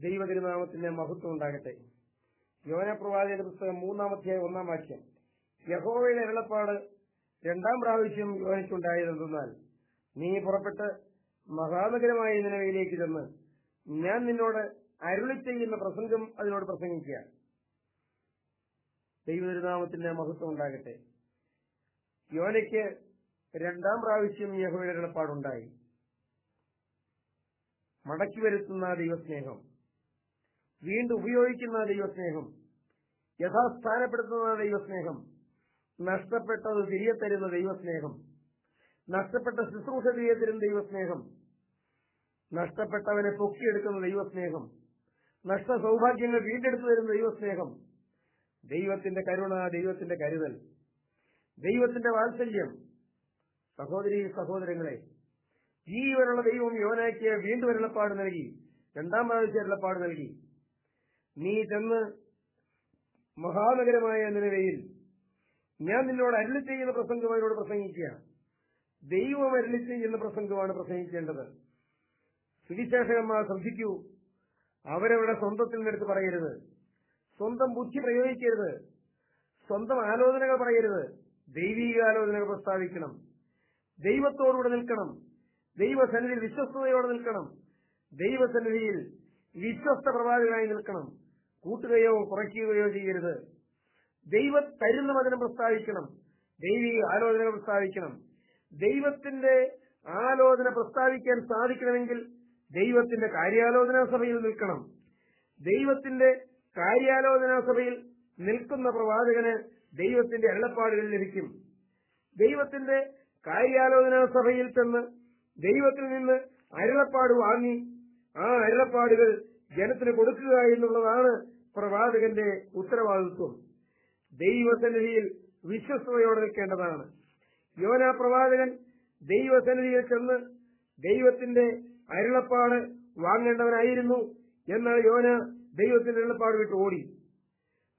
ദൈവ തിരുനാമത്തിന്റെ മഹത്വം ഉണ്ടാകട്ടെ. യോന പ്രവാചകന്റെ പുസ്തകം മൂന്നാമധ്യായ ഒന്നാം വാക്യം. യഹോവയുടെ അരുളപ്പാട് രണ്ടാം പ്രാവശ്യം യോനയ്ക്കുണ്ടായതെന്തെന്നാൽ നീ പുറപ്പെട്ട് മഹാനഗരമായ നിലവിലേക്ക് ചെന്ന് ഞാൻ നിന്നോട് അരുളി ചെയ്യുന്ന പ്രസംഗം അതിനോട് പ്രസംഗിക്കുക. ദൈവതിരുനാമത്തിന്റെ മഹത്വം ഉണ്ടാകട്ടെ. യോനയ്ക്ക് രണ്ടാം പ്രാവശ്യം യഹോയുടെ അരുളപ്പാടുണ്ടായി. മടക്കി വരുത്തുന്ന ദൈവസ്നേഹം. വീണ്ടും ഉപയോഗിക്കുന്ന ദൈവസ്നേഹം. യഥാസ്ഥാനപ്പെടുത്തുന്ന ദൈവസ്നേഹം. നഷ്ടപ്പെട്ടത് തിരികെ തരുന്ന ദൈവസ്നേഹം. നഷ്ടപ്പെട്ട ശുശ്രൂഷ തിരികെ തരുന്ന ദൈവസ്നേഹം. നഷ്ടപ്പെട്ടവനെ പൊക്കിയെടുക്കുന്ന ദൈവസ്നേഹം. നഷ്ട സൗഭാഗ്യങ്ങൾ വീണ്ടെടുത്തു തരുന്ന ദൈവസ്നേഹം. ദൈവത്തിന്റെ കരുണ ദൈവത്തിന്റെ കരുതൽ. ദൈവത്തിന്റെ വാത്സല്യം. സഹോദരി സഹോദരങ്ങളെ ജീവനുള്ള ദൈവം യോനാക്കിയ വീണ്ടും അരുളപ്പാട് നൽകി. രണ്ടാം പ്രാവശ്യം അരുളപ്പാട് നൽകി. നീ ചെന്ന് മഹാനഗരമായ നിലവയിൽ ഞാൻ നിന്നോട് അരുളി ചെയ്യുന്ന പ്രസംഗം അവരോട് പ്രസംഗിക്കുക. ദൈവം അരുളി ചെയ്യുന്ന പ്രസംഗമാണ് പ്രസംഗിക്കേണ്ടത്. സുവിശേഷകന്മാർ ശ്രദ്ധിക്കൂ. അവരവരുടെ സ്വന്തത്തിൽ നിന്നെടുത്ത് പറയരുത്. സ്വന്തം ബുദ്ധി പ്രയോഗിക്കരുത്. സ്വന്തം ആലോചനകൾ പറയരുത്. ദൈവീക ആലോചനകൾ പ്രസ്താവിക്കണം. ദൈവത്തോടുകൂടെ നിൽക്കണം. ദൈവസന്നിധിയിൽ വിശ്വസ്തയോടെ നിൽക്കണം. ദൈവസന്നിധിയിൽ വിശ്വസ്ത പ്രവാചകനായി നിൽക്കണം. കൂട്ടുകയോ കുറയ്ക്കുകയോ ചെയ്യരുത്. ദൈവ തരുന്ന വചനം പ്രസ്താവിക്കണം. ദൈവിക ആലോചന പ്രസ്താവിക്കണം. ദൈവത്തിന്റെ ആലോചന പ്രസ്താവിക്കാൻ സാധിക്കണമെങ്കിൽ ദൈവത്തിന്റെ കാര്യാലോചനാ സഭയിൽ നിൽക്കണം. ദൈവത്തിന്റെ കാര്യാലോചനാ സഭയിൽ നിൽക്കുന്ന പ്രവാചകന് ദൈവത്തിന്റെ അരുളപ്പാടുകൾ ലഭിക്കും. ദൈവത്തിന്റെ കാര്യാലോചനാ സഭയിൽ ചെന്ന് ദൈവത്തിൽ നിന്ന് അരുളപ്പാട് വാങ്ങി ആ അരുളപ്പാടുകൾ ജനത്തിന് കൊടുക്കുക എന്നുള്ളതാണ് പ്രവാചകന്റെ ഉത്തരവാദിത്വം. ദൈവസന്നിധിയിൽ വിശ്വസ്തയോടെ നിൽക്കേണ്ടതാണ്. യോന പ്രവാചകൻ ദൈവസന്നിധിയിൽ ചെന്ന് ദൈവത്തിന്റെ അരുളപ്പാട് വാങ്ങേണ്ടവനായിരുന്നു എന്നാൽ യോന ദൈവത്തിന്റെ അരുളപ്പാട് വിട്ട് ഓടി.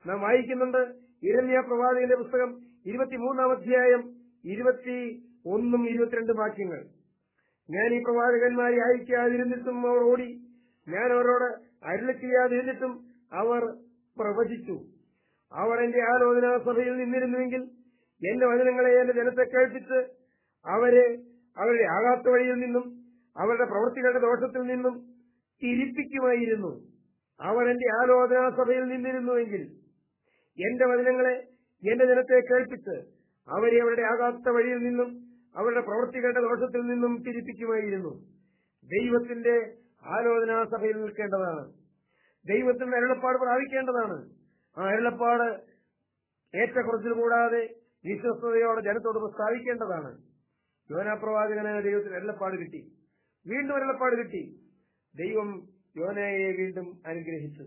നാം വായിക്കുന്നുണ്ട് ഇരമ്യ പ്രവാചകന്റെ പുസ്തകം ഇരുപത്തിമൂന്നാം അധ്യായം ഇരുപത്തി ഒന്നും ഇരുപത്തിരണ്ടും വാക്യങ്ങൾ. ഞാൻ ഈ പ്രവാചകന്മാരെ അയക്കാതിരുന്നിട്ടും അവർ ഓടി. ഞാൻ അവരോട് അരുളി ചെയ്യാതിരുന്നിട്ടും അവർ പ്രവചിച്ചു. അവർ എന്റെ ആലോചനാ സഭയിൽ നിന്നിരുന്നുവെങ്കിൽ എന്റെ വചനങ്ങളെ എന്റെ ജനത്തെ കേൾപ്പിച്ച് അവരെ അവരുടെ ആകാത്ത വഴിയിൽ നിന്നും അവരുടെ പ്രവൃത്തികളുടെ ദോഷത്തിൽ നിന്നും തിരിപ്പിക്കുമായിരുന്നു. അവർ എന്റെ ആലോചനാ സഭയിൽ നിന്നിരുന്നുവെങ്കിൽ എന്റെ വചനങ്ങളെ എന്റെ ജനത്തെ കേൾപ്പിച്ച് അവരെ അവരുടെ ആകാത്ത വഴിയിൽ നിന്നും അവരുടെ പ്രവൃത്തികളുടെ ദോഷത്തിൽ നിന്നും തിരിപ്പിക്കുമായിരുന്നു. ദൈവത്തിന്റെ ആലോചനാ സഭയിൽ നിൽക്കേണ്ടതാണ്. ദൈവത്തിന്റെ അരുളപ്പാട് പ്രാപിക്കേണ്ടതാണ്. ആ അരുളപ്പാട് ഏറ്റക്കുറച്ചിൽ കൂടാതെ വിശ്വസ്തയോടെ ജനത്തോട് പ്രസ്താവിക്കേണ്ടതാണ്. യോനാപ്രവാചകന് ദൈവത്തിന് അരുളപ്പാട് കിട്ടി. വീണ്ടും അരുളപ്പാട് കിട്ടി. ദൈവം യോനയെ വീണ്ടും അനുഗ്രഹിച്ചു.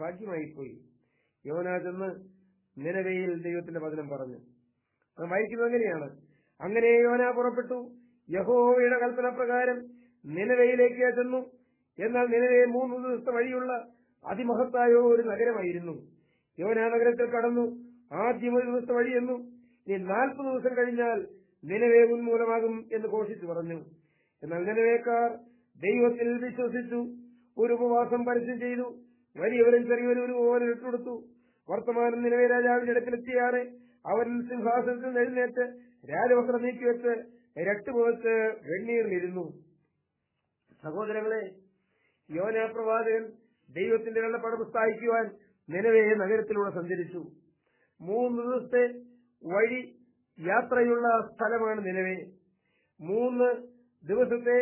ഭാഗ്യമായിപ്പോയി. യോന ചെന്ന് നിലവയിൽ ദൈവത്തിന്റെ വചനം പറഞ്ഞു. അത് വായിക്കുന്നത് എങ്ങനെയാണ്? അങ്ങനെ യോന പുറപ്പെട്ടു. യഹോവയുടെ കൽപ്പന പ്രകാരം നിലവയിലേക്ക് ചെന്നു. എന്നാൽ നിലവെ മൂന്ന് ദിവസത്തെ വഴിയുള്ള അതിമഹത്തായ ഒരു നഗരമായിരുന്നു. യോന നഗരത്തിൽ കടന്നു. ആദ്യം ഒരു ദിവസത്തെ വഴിയെന്നു ഇനി നാൽപ്പത് ദിവസം കഴിഞ്ഞാൽ നിലവേ ഉന്മൂലമാകും എന്ന് ഘോഷിച്ചു പറഞ്ഞു. എന്നാൽ നിലവേക്കാർ ദൈവത്തിൽ വിശ്വസിച്ചു. ഒരു ഉപവാസം പരസ്യം ചെയ്തു. വലിയവരും ചെറിയവരും ഒരു പോലെ ഇട്ടുകൊടുത്തു. വർത്തമാനം നിലവേ രാജാവിന്റെ അടുക്കലെത്തിയാറെ അവൻ സിംഹാസനത്തിൽ എഴുന്നേറ്റ് രാജവസ്ത്രം നീക്കിവെച്ച് രട്ടുമുഖത്ത് വെണ്ണീറിലിരുന്നു സഹോദരങ്ങളെ യോന പ്രവാചകൻ ദൈവത്തിന്റെ വെള്ളപ്പടം സ്ഥാപിക്കുവാൻ നിലവേ നഗരത്തിലൂടെ സഞ്ചരിച്ചു. മൂന്ന് ദിവസത്തെ വഴി യാത്രയുള്ള സ്ഥലമാണ് നിലവേ. മൂന്ന് ദിവസത്തെ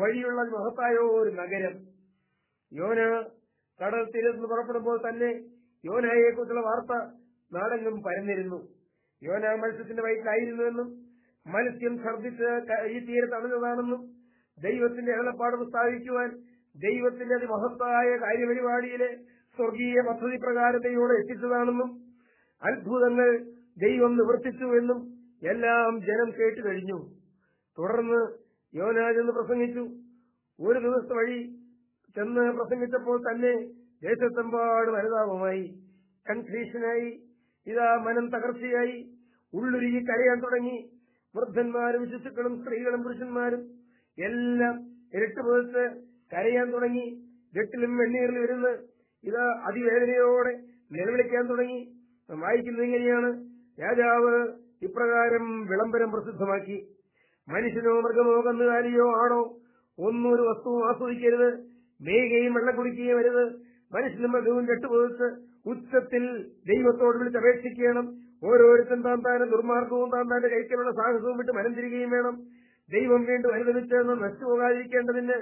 വഴിയുള്ള മഹത്തായ ഒരു നഗരം. യോന കടൽ തീരത്ത് പുറപ്പെടുമ്പോൾ തന്നെ യോനയെ കുറിച്ചുള്ള വാർത്ത നാടെങ്ങും പരന്നിരുന്നു. യോന മത്സ്യത്തിന്റെ വയറ്റിലായിരുന്നുവെന്നും മത്സ്യം ഛർദ്ദിച്ച് ഈ തീരത്ത് അണഞ്ഞതാണെന്നും ദൈവത്തിന്റെ അകലപ്പാട് പ്രസ്താവിക്കുവാൻ ദൈവത്തിന്റെ അതിമഹത്തായ കാര്യപരിപാടിയിലെ സ്വർഗീയ പദ്ധതി പ്രകാരം എത്തിച്ചതാണെന്നും അത്ഭുതങ്ങൾ ദൈവം നിവർത്തിച്ചുവെന്നും എല്ലാം ജനം കേട്ടു കഴിഞ്ഞു. തുടർന്ന് യോനാജെന്ന് പ്രസംഗിച്ചു. ഒരു ദിവസം വഴി ചെന്ന് പ്രസംഗിച്ചപ്പോൾ തന്നെ ദേശത്തെമ്പാട് അനുതാപമായി കൺഫ്യൂഷനായി ഇതാ മനം തകർച്ചയായി ഉള്ളുരുകി കരയാൻ തുടങ്ങി. വൃദ്ധന്മാരും ശിശുക്കളും സ്ത്രീകളും പുരുഷന്മാരും എല്ലാം ഇരട്ടുപോലത്ത് കരയാൻ തുടങ്ങി. രട്ടിലും വെണ്ണീറിലും ഇരുന്ന് ഇത് അതിവേദനയോടെ നിലവിളിക്കാൻ തുടങ്ങി. വായിക്കുന്നത് എങ്ങനെയാണ് രാജാവ് ഇപ്രകാരം വിളംബരം പ്രസിദ്ധമാക്കി. മനുഷ്യനോ മൃഗമോ കന്നുകാലിയോ ആണോ ഒന്നും ഒരു വസ്തുവും ആസ്വദിക്കരുത്. മേയുകയും വെള്ളം കുടിക്കുകയും വരുത് മനുഷ്യനും മൃഗവും കെട്ടുപോകത്ത് ഉച്ചത്തിൽ ദൈവത്തോട് വിളിച്ച് അപേക്ഷിക്കണം ഓരോരുത്തൻ താൻ താന്റെ ദുർമാർഗവും താൻ താന്റെ കൈക്കലുള്ള സാഹസവും വിട്ട് മനം തിരികെയും വേണം. ദൈവം വീണ്ടും അനുദമിച്ചെന്ന് നശിച്ചുപോകാതിരിക്കേണ്ടതിന്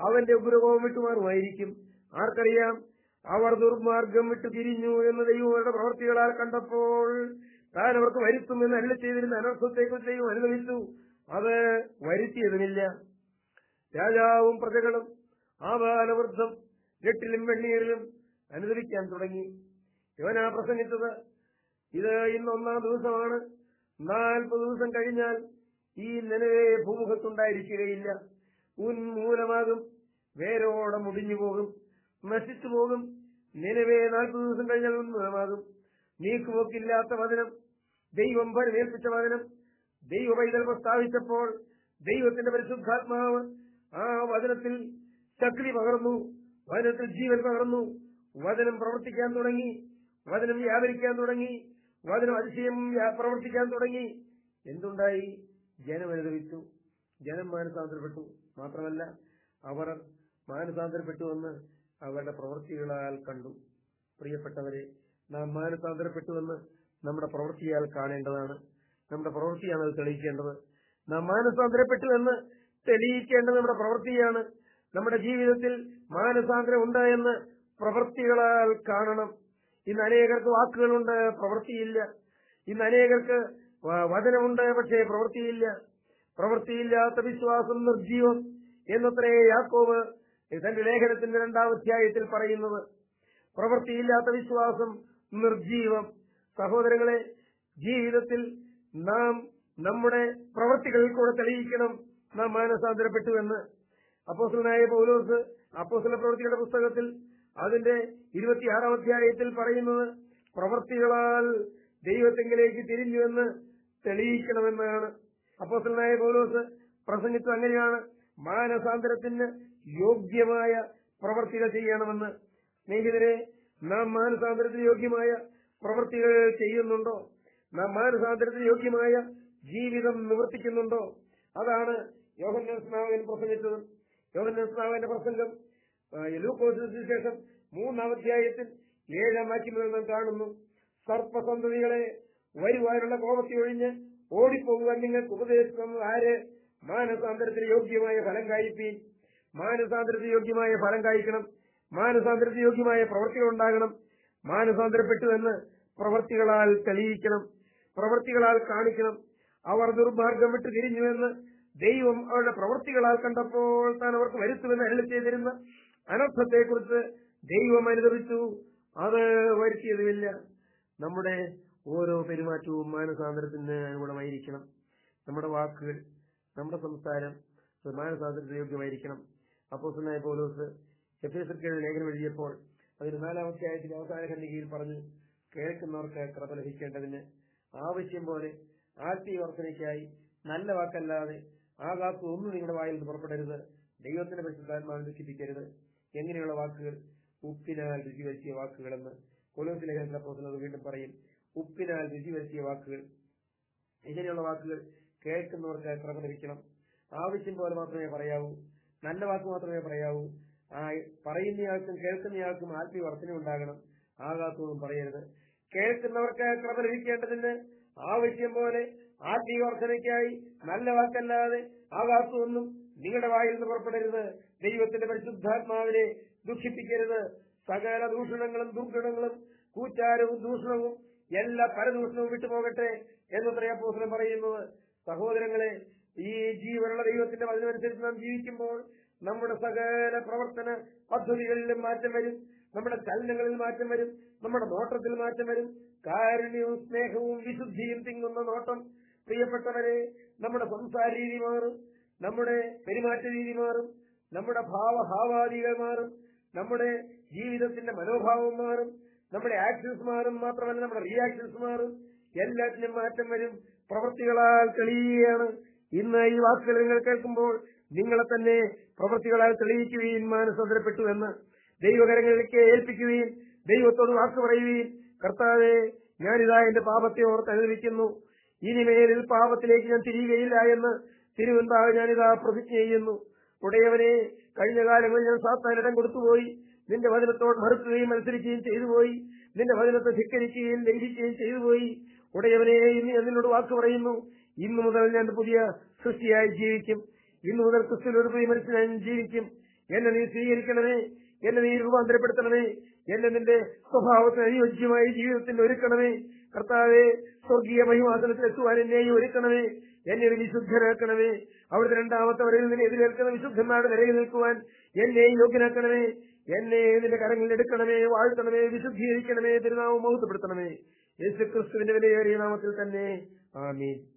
അവന്റെ ഉപദ്രവവും വിട്ടുമാറുമായിരിക്കും. ആർക്കറിയാം? അവർ ദുർമാർഗം വിട്ടു തിരിഞ്ഞു എന്ന് ദൈവം അവരുടെ പ്രവർത്തികളാൽ കണ്ടപ്പോൾ താൻ അവർക്ക് വരുത്തുമെന്ന് അല്ല ചെയ്തിരുന്ന അനർത്ഥത്തെക്കുറിച്ച് ദൈവം അനുഗമിച്ചു അത് വരുത്തിയതുമില്ല. രാജാവും പ്രജകളും ആബാലവൃദ്ധം രട്ടിലും വെണ്ണീരിലും അനുദവിക്കാൻ തുടങ്ങി. യോനാ പ്രസംഗിച്ചത് ഇത് ഇന്ന് ഒന്നാം ദിവസമാണ്. നാൽപ്പത് ദിവസം കഴിഞ്ഞാൽ ഈ നിലവേ ഭൂമുഖത്തുണ്ടായിരിക്കുകയില്ല. ഉന്മൂലമാകും വേരോടെ മുടിഞ്ഞു പോകും നശിച്ചു പോകും. നിലവേ നാൽപ്പത് ദിവസം കഴിഞ്ഞാൽ ഉന്മൂലമാകും നീക്കുപോക്കില്ലാത്ത വചനം ദൈവം പരിമേൽപ്പിച്ച വചനം ദൈവ പൈതൽ പ്രസ്താവിച്ചപ്പോൾ ദൈവത്തിന്റെ പരിശുദ്ധാത്മാവ് ആ വചനത്തിൽ ശക്തി പകർന്നു വചനത്തിൽ ജീവൻ പകർന്നു വചനം പ്രവർത്തിക്കാൻ തുടങ്ങി വചനം വ്യാപരിക്കാൻ തുടങ്ങി വചനം അതിശയം പ്രവർത്തിക്കാൻ തുടങ്ങി. എന്തുണ്ടായി? ജനം അനുഭവിച്ചു ജനം മാനസാന്തരപ്പെട്ടു. മാത്രമല്ല അവർ മാനസാന്തരപ്പെട്ടുവെന്ന് അവരുടെ പ്രവൃത്തികളാൽ കണ്ടു. പ്രിയപ്പെട്ടവരെ നാം മാനസാന്തരപ്പെട്ടുവെന്ന് നമ്മുടെ പ്രവൃത്തിയാൽ കാണേണ്ടതാണ്. നമ്മുടെ പ്രവൃത്തിയാണ് അത് തെളിയിക്കേണ്ടത്. നാം മാനസാന്തരപ്പെട്ടുവെന്ന് തെളിയിക്കേണ്ടത് നമ്മുടെ പ്രവൃത്തിയാണ്. നമ്മുടെ ജീവിതത്തിൽ മാനസാന്തരം ഉണ്ട് എന്ന് പ്രവൃത്തികളാൽ കാണണം. ഇന്ന് അനേകർക്ക് വാക്കുകളുണ്ട് പ്രവൃത്തിയില്ല. ഇന്ന് അനേകർക്ക് വചനമുണ്ട് പക്ഷേ പ്രവൃത്തിയില്ല. പ്രവൃത്തിയില്ലാത്ത വിശ്വാസം നിർജീവം എന്നത്രേ യാക്കോവ് തന്റെ ലേഖനത്തിന്റെ രണ്ടാം അധ്യായത്തിൽ പറയുന്നത്. പ്രവൃത്തിയില്ലാത്ത വിശ്വാസം നിർജീവം സഹോദരങ്ങളെ ജീവിതത്തിൽ നാം നമ്മുടെ പ്രവൃത്തികളിൽ കൂടെ തെളിയിക്കണം. നാം മാനസാന്തരപ്പെട്ടു എന്ന്. അപ്പോസലനായ പൗലോസ് അപ്പോസല പ്രവൃത്തിയുടെ പുസ്തകത്തിൽ അതിന്റെ ഇരുപത്തിയാറാം അധ്യായത്തിൽ പറയുന്നത് പ്രവൃത്തികളാൽ ദൈവത്തെങ്കിലേക്ക് തിരിഞ്ഞുവെന്ന് തെളിയിക്കണമെന്നാണ്. അപ്പോസ്റ്റലനായ പൗലോസ് പ്രസംഗിച്ചത് അങ്ങനെയാണ് മാനസാന്തരത്തിന് യോഗ്യമായ പ്രവർത്തികൾ ചെയ്യണമെന്ന്. സ്നേഹിതരെ നാം മാനസാന്തരത്തിന് യോഗ്യമായ പ്രവർത്തികൾ ചെയ്യുന്നുണ്ടോ? നാം മാനസാന്തരത്തിന് യോഗ്യമായ ജീവിതം നിവർത്തിക്കുന്നുണ്ടോ? അതാണ് യോഹന്നാൻ സ്നാവകൻ പ്രസംഗിച്ചത്. യോഹന്നാൻ സ്നാവകന്റെ പ്രസംഗം ലൂക്കോസിന് ശേഷം മൂന്നാം അധ്യായത്തിൽ ഏഴാം വാക്യം കാണുന്നു. സർപ്പസന്തതികളെ വരുവാനുള്ള കോപത്തി ഒഴിഞ്ഞ് ഓടിപ്പോകുവാൻ നിങ്ങൾക്ക് ഉപദേശിക്കുന്നത് ആര്? മാനസാന്തരത്തിന് യോഗ്യമായ ഫലം കായ്പീൻ മാനസാന്തരത്തിന് യോഗ്യമായ ഫലം കായ്ക്കണം. മാനസാന്തരത്തിന് യോഗ്യമായ പ്രവൃത്തികൾ ഉണ്ടാകണം. മാനസാന്തരപ്പെട്ടു എന്ന് പ്രവൃത്തികളാൽ തെളിയിക്കണം. പ്രവൃത്തികളാൽ കാണിക്കണം. അവർ ദുർമാർഗം വിട്ട് തിരിഞ്ഞുവെന്ന് ദൈവം അവരുടെ പ്രവൃത്തികളാൽ കണ്ടപ്പോൾ താൻ അവർക്ക് വരുത്തുമെന്ന് അരുളി ചെയ്തിരുന്ന അനർത്ഥത്തെക്കുറിച്ച് ദൈവം അനുദവിച്ചു അത് വരുത്തിയതുമില്ല. നമ്മുടെ ഓരോ പെരുമാറ്റവും മാനസാന്തരത്തിന് അനുകൂലമായിരിക്കണം. നമ്മുടെ വാക്കുകൾ നമ്മുടെ സംസാരം മാനസാന്തരത്തിന് യോഗ്യമായിരിക്കണം. അപ്പോസനായ പൗലോസ് എഫേസർക്ക് ലേഖനം എഴുതിയപ്പോൾ അതിന് നാലാമത്തെ ആയത്തിൽ അവസാന ഖണ്ഡികയിൽ പറഞ്ഞു കേൾക്കുന്നവർക്ക് കൃപ ലഭിക്കേണ്ടതിന് ആവശ്യം പോലെ ആത്മീയ വർധനയ്ക്കായി നല്ല വാക്കല്ലാതെ ആകാത്ത ഒന്നും നിങ്ങളുടെ വായിൽ നിന്ന് പുറപ്പെടരുത്. ദൈവത്തിന്റെ പരിശുദ്ധാത്മാവിനെ ദുഃഖിപ്പിക്കരുത്. എങ്ങനെയുള്ള വാക്കുകൾ? ഉപ്പിനാൽ രുചി വരുത്തിയ വാക്കുകളെന്ന് കൊലോസിലെ ലേഖനത്തിലെ പ്രവർത്തനം വീണ്ടും പറയും. ഉപ്പിനാൽ രുചി വരുത്തിയ വാക്കുകൾ ഇങ്ങനെയുള്ള വാക്കുകൾ കേൾക്കുന്നവർക്ക് കൃപ ലഭിക്കണം ആവശ്യം പോലെ മാത്രമേ പറയാവൂ നല്ല വാക്ക് മാത്രമേ പറയാവൂ. പറയുന്നയാൾക്കും കേൾക്കുന്നയാൾക്കും ആത്മീയ വർധന ഉണ്ടാകണം. ആകാത്തതും പറയരുത്. കേൾക്കുന്നവർക്ക് ക്രമ ലഭിക്കേണ്ടതിന് ആവശ്യം പോലെ ആത്മീയ വർധനയ്ക്കായി നല്ല വാക്കല്ലാതെ ആകാത്തതൊന്നും നിങ്ങളുടെ വായിൽ നിന്ന് പുറപ്പെടരുത്. ദൈവത്തിന്റെ പരിശുദ്ധാത്മാവിനെ ദുഃഖിപ്പിക്കരുത്. സകല ദൂഷണങ്ങളും ദുർഗുണങ്ങളും കൂറ്റാരവും ദൂഷണവും എല്ലാ പരദൂഷണവും വിട്ടുപോകട്ടെ എന്ന് അപ്പോസ്തലൻ പറയുന്നത് സഹോദരങ്ങളെ ഈ ജീവനുള്ള ദൈവത്തിന്റെ വചനമനുസരിച്ച് നാം ജീവിക്കുമ്പോൾ നമ്മുടെ സകല പ്രവർത്തന പദ്ധതികളിലും മാറ്റം വരും. നമ്മുടെ ചലനങ്ങളിൽ മാറ്റം വരും. നമ്മുടെ നോട്ടത്തിൽ മാറ്റം വരും. കാരുണ്യവും സ്നേഹവും വിശുദ്ധിയും തിങ്ങുന്ന നോട്ടം. പ്രിയപ്പെട്ടവരെ നമ്മുടെ സംസാര രീതി മാറും. നമ്മുടെ പെരുമാറ്റ രീതി മാറും. നമ്മുടെ ഭാവഭാവാദികൾ മാറും. നമ്മുടെ ജീവിതത്തിന്റെ മനോഭാവം മാറും. നമ്മുടെ ആക്ഷൻസ് മാറും മാത്രമല്ല നമ്മുടെ റിയാക്ഷൻസ് മാറും. എല്ലാത്തിനും മാറ്റം വരും. പ്രവൃത്തികളാൽ തെളിയുകയാണ്. ഇന്ന് ഈ വാക്കുകൾ നിങ്ങൾ കേൾക്കുമ്പോൾ നിങ്ങളെ തന്നെ പ്രവൃത്തികളാൽ തെളിയിക്കുകയും മാനസാന്തരപ്പെട്ടു എന്ന് ദൈവകരങ്ങളിലേക്ക് ഏൽപ്പിക്കുകയും ദൈവത്തോട് വാക്ക് പറയുകയും കർത്താവെ ഞാനിതാ എന്റെ പാപത്തെ ഓർത്ത് അനുഭവിക്കുന്നു ഇനിമേലിൽ പാപത്തിലേക്ക് ഞാൻ തിരിയുകയില്ല എന്ന് തിരുവന്താവ് ഞാനിതാ പ്രതിജ്ഞ ചെയ്യുന്നു. ഉടയവനെ കഴിഞ്ഞ കാലങ്ങളിൽ ഞാൻ സാത്താൻ ഇടം കൊടുത്തുപോയി. നിന്റെ വചനത്തോട് മറുക്കുകയും മത്സരിക്കുകയും ചെയ്തുപോയി. നിന്റെ വചനത്തെ ധിക്കരിക്കുകയും ലംഘിക്കുകയും ചെയ്തുപോയി. ഉടയവനെ ഇന്ന് എന്നോട് വാക്കു പറയുന്നു. ഇന്നു മുതൽ ഞാൻ പുതിയ സൃഷ്ടിയായി ജീവിക്കും. ഇന്നു മുതൽ ക്രിസ്തുവിൽ ഒരു പുതിയ മനുഷ്യനായി ജീവിക്കും. എന്നെ നീ സ്വീകരിക്കണമേ. എന്നെ നീ രൂപാന്തരപ്പെടുത്തണമേ. എന്നെ നിന്റെ സ്വഭാവത്തിന് അനുയോജ്യമായ ജീവിതത്തിന് ഒരുക്കണമേ. കർത്താവെ സ്വർഗീയ മഹിമാസനത്തിൽ എത്തുവാൻ എന്നെയും ഒരുക്കണമേ. എന്നെ ഒരു വിശുദ്ധനാക്കണമേ അവിടുത്തെ രണ്ടാമത്തെ വരയിൽ നിന്ന് എതിരേൽക്കുന്ന വിശുദ്ധന്മാരുടെ നിരയിൽ നിൽക്കുവാൻ എന്നെയും യോഗ്യനാക്കണമേ. എന്നെ നിന്റെ കരങ്ങളിൽ എടുക്കണമേ വാഴ്ത്തണമേ വിശുദ്ധീകരിക്കണമേ തിരുനാമം മഹത്വപ്പെടുത്തണമേ. യേശുക്രിസ്തുവിന്റെ വിലയേറിയ നാമത്തിൽ തന്നെ. ആമീൻ.